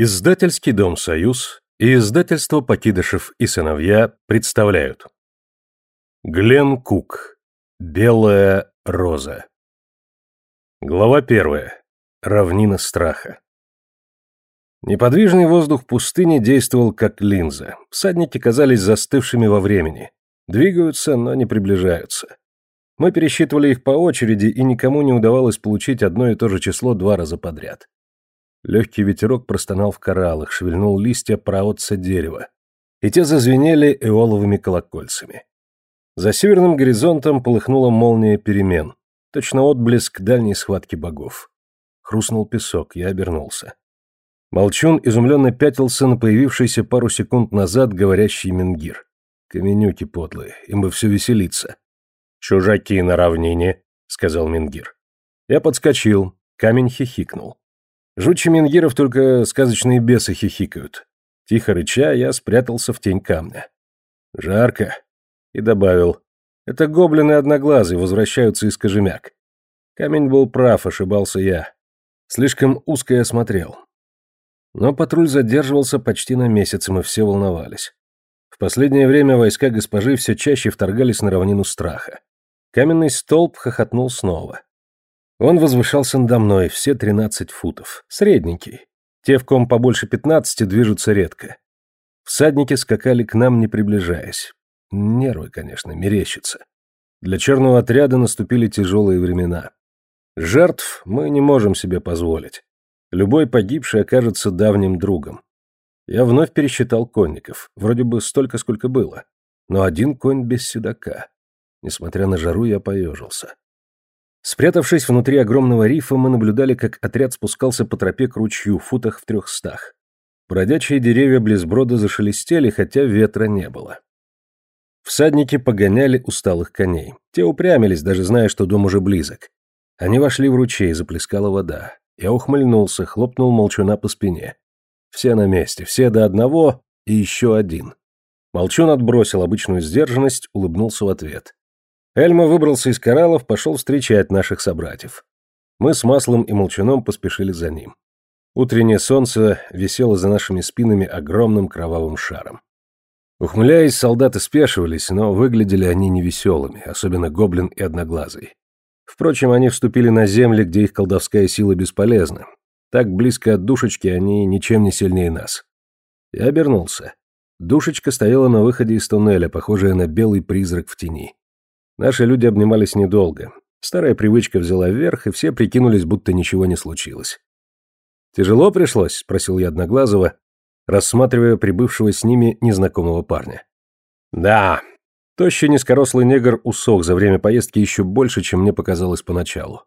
Издательский дом «Союз» и издательство «Покидышев и сыновья» представляют Глен Кук Белая роза Глава первая. Равнина страха Неподвижный воздух пустыни действовал как линза. Всадники казались застывшими во времени. Двигаются, но не приближаются. Мы пересчитывали их по очереди, и никому не удавалось получить одно и то же число два раза подряд. Легкий ветерок простонал в кораллах, шевельнул листья проотца дерева. И те зазвенели эоловыми колокольцами. За северным горизонтом полыхнула молния перемен. Точно отблеск дальней схватки богов. Хрустнул песок, я обернулся. Молчун изумленно пятился на появившийся пару секунд назад говорящий Менгир. Каменюки подлые, им бы все веселиться. «Чужаки на равнине», — сказал Менгир. Я подскочил, камень хихикнул. Жутче Менгиров только сказочные бесы хихикают. Тихо рыча, я спрятался в тень камня. Жарко. И добавил. Это гоблины одноглазые возвращаются из кожемяк. Камень был прав, ошибался я. Слишком узко я смотрел. Но патруль задерживался почти на месяц, и мы все волновались. В последнее время войска госпожи все чаще вторгались на равнину страха. Каменный столб хохотнул снова. Он возвышался надо мной все тринадцать футов. Средненький. Те, в ком побольше пятнадцати, движутся редко. Всадники скакали к нам, не приближаясь. Нервы, конечно, мерещатся. Для черного отряда наступили тяжелые времена. Жертв мы не можем себе позволить. Любой погибший окажется давним другом. Я вновь пересчитал конников. Вроде бы столько, сколько было. Но один конь без седока. Несмотря на жару, я поежился. Спрятавшись внутри огромного рифа, мы наблюдали, как отряд спускался по тропе к ручью, в футах в трехстах. Бродячие деревья близ брода зашелестели, хотя ветра не было. Всадники погоняли усталых коней. Те упрямились, даже зная, что дом уже близок. Они вошли в ручей, заплескала вода. Я ухмыльнулся, хлопнул молчуна по спине. Все на месте, все до одного и еще один. Молчун отбросил обычную сдержанность, улыбнулся в ответ. Эльма выбрался из кораллов, пошел встречать наших собратьев. Мы с Маслом и Молчуном поспешили за ним. Утреннее солнце висело за нашими спинами огромным кровавым шаром. Ухмыляясь, солдаты спешивались, но выглядели они невеселыми, особенно гоблин и одноглазый. Впрочем, они вступили на земли, где их колдовская сила бесполезна. Так близко от душечки они ничем не сильнее нас. Я обернулся. Душечка стояла на выходе из туннеля, похожая на белый призрак в тени. Наши люди обнимались недолго. Старая привычка взяла вверх, и все прикинулись, будто ничего не случилось. «Тяжело пришлось?» — спросил я Одноглазого, рассматривая прибывшего с ними незнакомого парня. «Да». Тощий низкорослый негр усох за время поездки еще больше, чем мне показалось поначалу.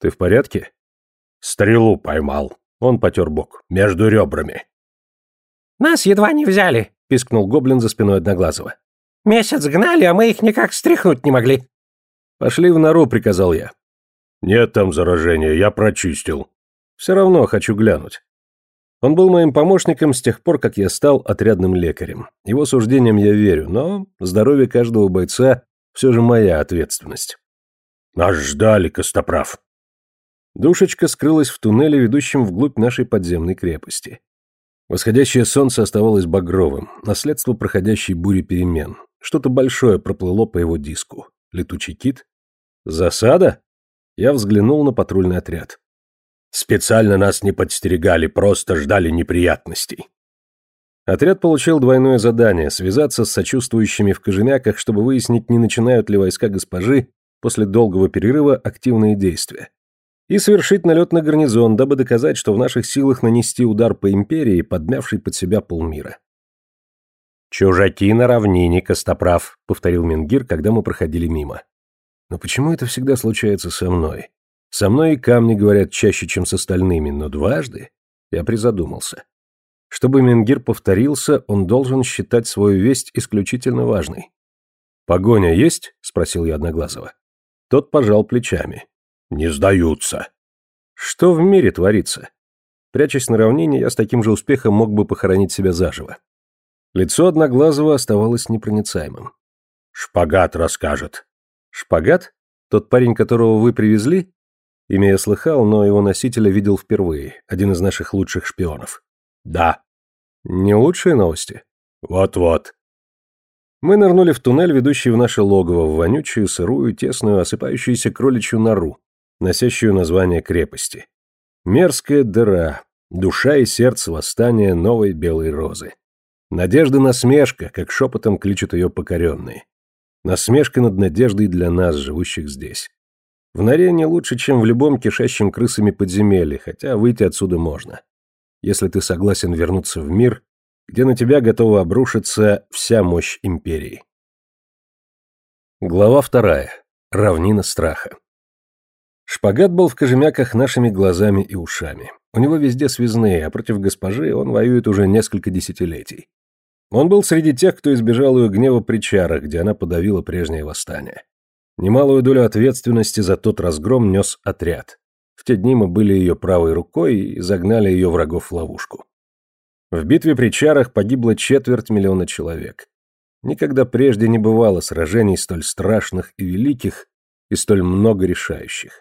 «Ты в порядке?» «Стрелу поймал». Он потер бок. «Между ребрами». «Нас едва не взяли», — пискнул гоблин за спиной Одноглазого. Месяц гнали, а мы их никак стряхнуть не могли. Пошли в нору, приказал я. Нет там заражения, я прочистил. Все равно хочу глянуть. Он был моим помощником с тех пор, как я стал отрядным лекарем. Его суждениям я верю, но здоровье каждого бойца все же моя ответственность. Нас ждали, Костоправ. Душечка скрылась в туннеле, ведущем вглубь нашей подземной крепости. Восходящее солнце оставалось багровым, наследство проходящей бури перемен. Что-то большое проплыло по его диску. Летучий кит? Засада? Я взглянул на патрульный отряд. Специально нас не подстерегали, просто ждали неприятностей. Отряд получил двойное задание – связаться с сочувствующими в Кожемяках, чтобы выяснить, не начинают ли войска госпожи после долгого перерыва активные действия. И совершить налет на гарнизон, дабы доказать, что в наших силах нанести удар по империи, подмявшей под себя полмира. «Чужаки на равнине, Костоправ», — повторил Менгир, когда мы проходили мимо. «Но почему это всегда случается со мной? Со мной и камни говорят чаще, чем с остальными, но дважды?» Я призадумался. Чтобы Менгир повторился, он должен считать свою весть исключительно важной. «Погоня есть?» — спросил я Одноглазого. Тот пожал плечами. «Не сдаются». Что в мире творится? Прячась на равнине, я с таким же успехом мог бы похоронить себя заживо. Лицо Одноглазого оставалось непроницаемым. «Шпагат расскажет». «Шпагат? Тот парень, которого вы привезли?» Имя я слыхал, но его носителя видел впервые, один из наших лучших шпионов. Да. Не лучшие новости? Вот-вот. Мы нырнули в туннель, ведущий в наше логово, в вонючую, сырую, тесную, осыпающуюся кроличью нору, носящую название крепости. Мерзкая дыра, душа и сердце восстания новой белой розы. Надежда насмешка, как шепотом кличут ее покоренные. Насмешка над надеждой для нас, живущих здесь. В норе не лучше, чем в любом кишащем крысами подземелье, хотя выйти отсюда можно. Если ты согласен вернуться в мир, где на тебя готова обрушиться вся мощь империи. Глава вторая. Равнина страха. Шпагат был в кожемяках нашими глазами и ушами. У него везде связные, а против госпожи он воюет уже несколько десятилетий. Он был среди тех, кто избежал ее гнева при чарах, где она подавила прежнее восстание. Немалую долю ответственности за тот разгром нес отряд. В те дни мы были ее правой рукой и загнали ее врагов в ловушку. В битве при чарах погибло четверть миллиона человек. Никогда прежде не бывало сражений столь страшных и великих, и столь много решающих.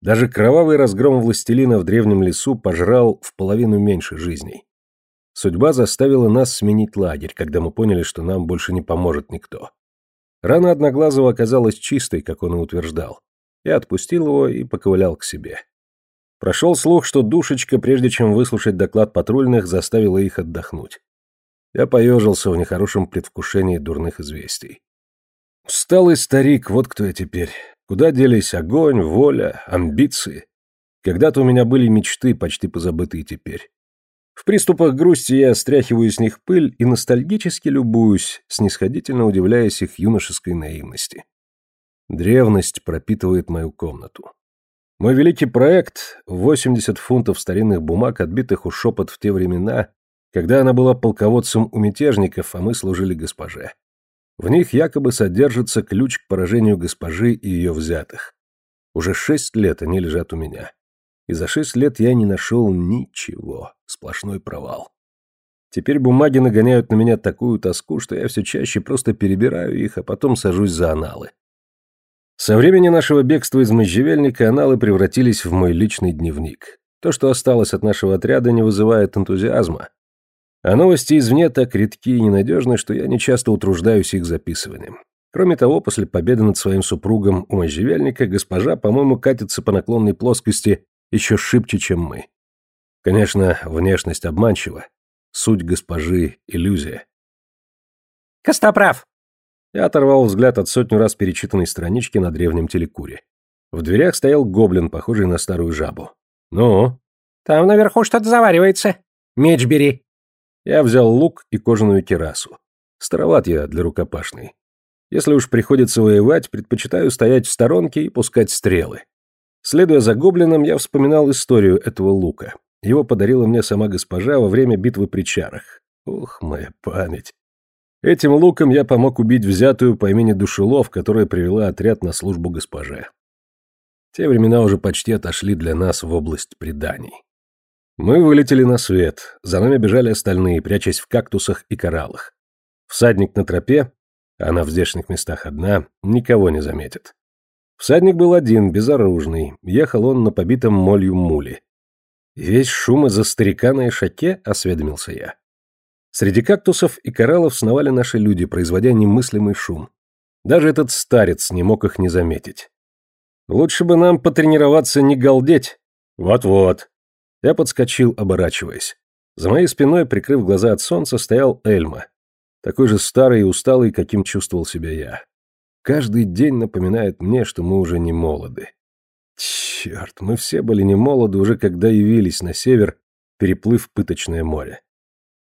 Даже кровавый разгром властелина в древнем лесу пожрал в половину меньше жизней. Судьба заставила нас сменить лагерь, когда мы поняли, что нам больше не поможет никто. Рана Одноглазого оказалась чистой, как он и утверждал. Я отпустил его и поковылял к себе. Прошел слух, что душечка, прежде чем выслушать доклад патрульных, заставила их отдохнуть. Я поежился в нехорошем предвкушении дурных известий. Усталый старик, вот кто я теперь. Куда делись огонь, воля, амбиции? Когда-то у меня были мечты, почти позабытые теперь. В приступах грусти я стряхиваю с них пыль и ностальгически любуюсь, снисходительно удивляясь их юношеской наивности. Древность пропитывает мою комнату. Мой великий проект — 80 фунтов старинных бумаг, отбитых у шепот в те времена, когда она была полководцем у мятежников, а мы служили госпоже. В них якобы содержится ключ к поражению госпожи и ее взятых. Уже шесть лет они лежат у меня и за шесть лет я не нашел ничего, сплошной провал. Теперь бумаги нагоняют на меня такую тоску, что я все чаще просто перебираю их, а потом сажусь за аналы. Со времени нашего бегства из можжевельника аналы превратились в мой личный дневник. То, что осталось от нашего отряда, не вызывает энтузиазма. А новости извне так редки и ненадежны, что я нечасто утруждаюсь их записыванием. Кроме того, после победы над своим супругом у можжевельника госпожа, по-моему, катится по наклонной плоскости еще шибче, чем мы. Конечно, внешность обманчива. Суть госпожи — иллюзия. «Костоправ!» Я оторвал взгляд от сотню раз перечитанной странички на древнем телекуре. В дверях стоял гоблин, похожий на старую жабу. «Ну?» «Там наверху что-то заваривается. Меч бери». Я взял лук и кожаную террасу. Староват я для рукопашной. Если уж приходится воевать, предпочитаю стоять в сторонке и пускать стрелы. Следуя за гоблином, я вспоминал историю этого лука. Его подарила мне сама госпожа во время битвы при чарах. Ух, моя память. Этим луком я помог убить взятую по имени Душелов, которая привела отряд на службу госпоже. Те времена уже почти отошли для нас в область преданий. Мы вылетели на свет, за нами бежали остальные, прячась в кактусах и кораллах. Всадник на тропе, она в здешних местах одна, никого не заметит. Всадник был один, безоружный, ехал он на побитом молью муле. «Весь шум из-за старика на ишаке?» — осведомился я. Среди кактусов и кораллов сновали наши люди, производя немыслимый шум. Даже этот старец не мог их не заметить. «Лучше бы нам потренироваться не галдеть». «Вот-вот». Я подскочил, оборачиваясь. За моей спиной, прикрыв глаза от солнца, стоял Эльма. Такой же старый и усталый, каким чувствовал себя я. Каждый день напоминает мне, что мы уже не молоды. Черт, мы все были не молоды уже когда явились на север, переплыв пыточное море.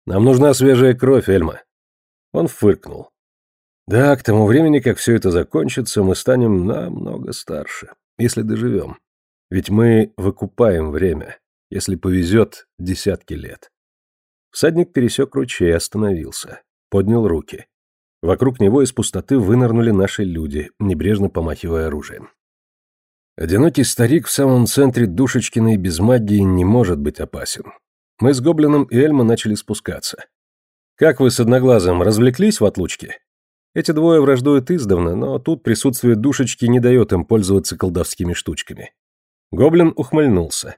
Нам нужна свежая кровь, Эльма. Он фыркнул. Да, к тому времени, как все это закончится, мы станем намного старше, если доживем. Ведь мы выкупаем время, если повезет, десятки лет. Всадник пересек ручей и остановился, поднял руки. Вокруг него из пустоты вынырнули наши люди, небрежно помахивая оружием. Одинокий старик в самом центре Душечкиной без магии не может быть опасен. Мы с Гоблином и Эльма начали спускаться. «Как вы с Одноглазым, развлеклись в отлучке?» Эти двое враждуют издавна, но тут присутствие Душечки не дает им пользоваться колдовскими штучками. Гоблин ухмыльнулся.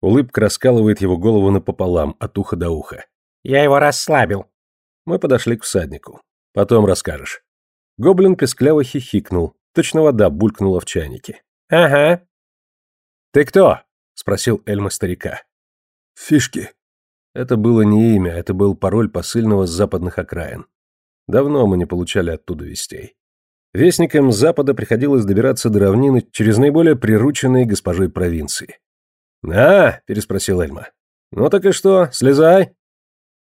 Улыбка раскалывает его голову напополам, от уха до уха. «Я его расслабил». Мы подошли к всаднику. Потом расскажешь. Гоблин пескляво хихикнул. Точно вода булькнула в чайнике. «Ага». «Ты кто?» — спросил Эльма старика. «Фишки». Это было не имя, это был пароль посыльного с западных окраин. Давно мы не получали оттуда вестей. Вестникам запада приходилось добираться до равнины через наиболее прирученные госпожой провинции. «А?» – переспросил Эльма. «Ну так и что, слезай!»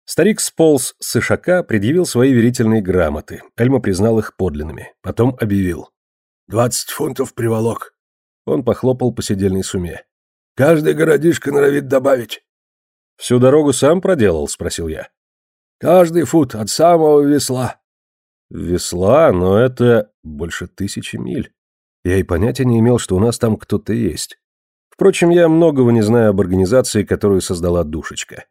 Старик сполз с ишака, предъявил свои верительные грамоты. Эльма признал их подлинными. Потом объявил. «Двадцать фунтов приволок». Он похлопал по седельной суме. «Каждый городишко норовит добавить». «Всю дорогу сам проделал?» – спросил я. «Каждый фут от самого весла». «Весла? Но это больше тысячи миль. Я и понятия не имел, что у нас там кто-то есть. Впрочем, я многого не знаю об организации, которую создала душечка.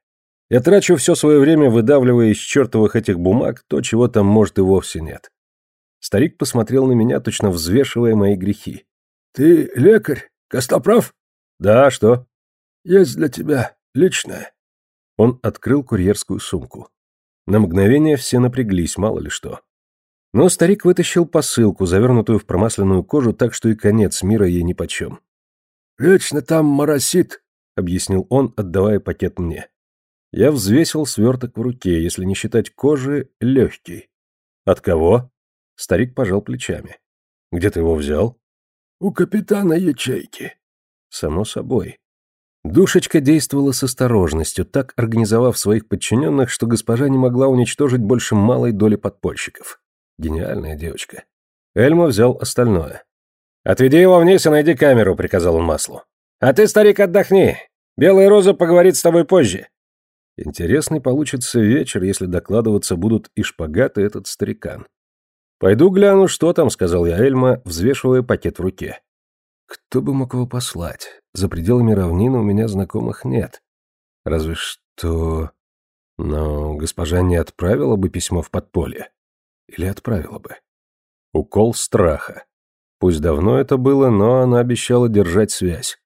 Я трачу все свое время, выдавливая из чертовых этих бумаг то, чего там, может, и вовсе нет. Старик посмотрел на меня, точно взвешивая мои грехи. «Ты лекарь? Костоправ?» «Да, что?» «Есть для тебя личное». Он открыл курьерскую сумку. На мгновение все напряглись, мало ли что. Но старик вытащил посылку, завернутую в промасленную кожу, так что и конец мира ей нипочем. «Вечно там моросит», — объяснил он, отдавая пакет мне. Я взвесил сверток в руке, если не считать кожи, легкий. «От кого?» Старик пожал плечами. «Где ты его взял?» «У капитана ячейки». «Само собой». Душечка действовала с осторожностью, так организовав своих подчиненных, что госпожа не могла уничтожить больше малой доли подпольщиков. Гениальная девочка. Эльма взял остальное. «Отведи его вниз и найди камеру», — приказал он маслу. «А ты, старик, отдохни. Белая роза поговорит с тобой позже». Интересный получится вечер, если докладываться будут и шпагат, и этот старикан. «Пойду гляну, что там», — сказал я Эльма, взвешивая пакет в руке. Кто бы мог его послать? За пределами равнины у меня знакомых нет. Разве что... Но госпожа не отправила бы письмо в подполье. Или отправила бы. Укол страха. Пусть давно это было, но она обещала держать связь.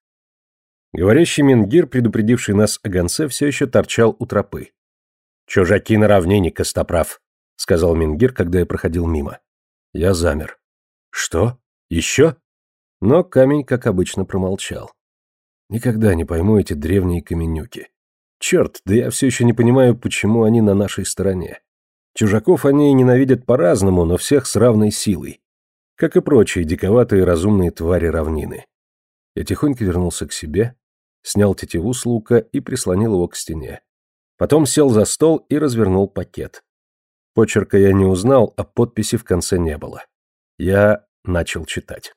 Говорящий Менгир, предупредивший нас о гонце, все еще торчал у тропы. «Чужаки на равнине, Костоправ», — сказал Менгир, когда я проходил мимо. Я замер. «Что? Еще?» Но камень, как обычно, промолчал. Никогда не пойму эти древние каменюки. Черт, да я все еще не понимаю, почему они на нашей стороне. Чужаков они ненавидят по-разному, но всех с равной силой как и прочие диковатые разумные твари равнины. Я тихонько вернулся к себе, снял тетиву с лука и прислонил его к стене. Потом сел за стол и развернул пакет. Почерка я не узнал, а подписи в конце не было. Я начал читать.